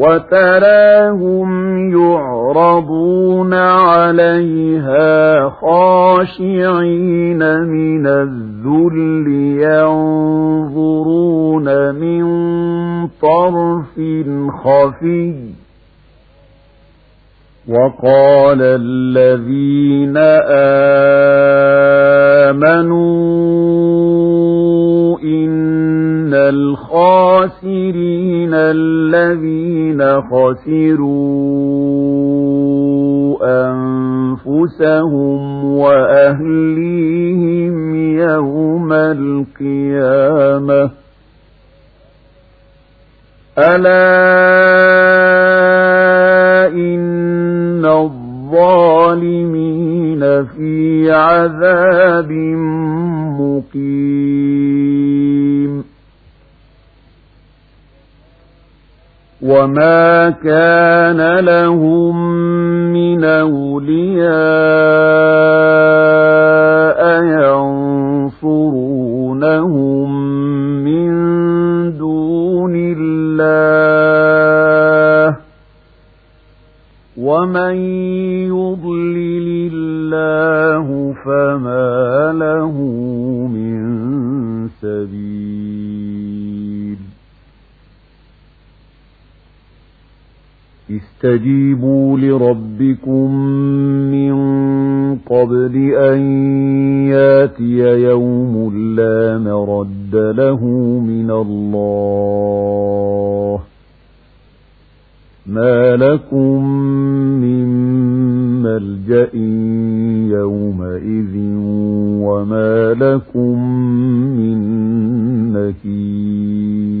وتراهم يعرضون عليها خاشعين من الذل ينظرون من طرف خفي. وقال الذين آمنوا الخاسرين الذين خسروا أنفسهم وأهليهم يوم القيامة. ألا إن الظالمين في عذاب مقيم. وما كان لهم من أولياء ينصرونهم الله ومن استجيبوا لربكم من قبل أن ياتي يوم لا مرد له من الله ما لكم من ملجأ يومئذ وما لكم من نكير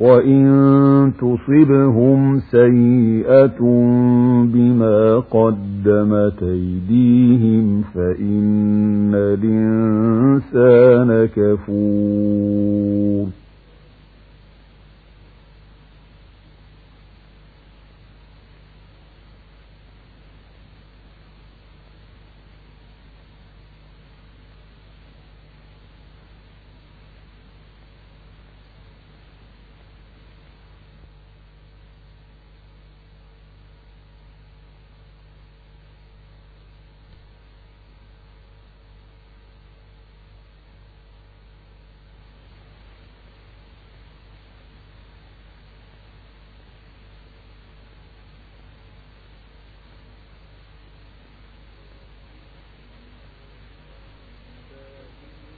وإن تصبهم سيئة بما قدمت أيديهم فإن الإنسان كفور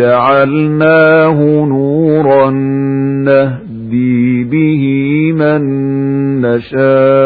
جعلناه نورا نهدي به من نشاء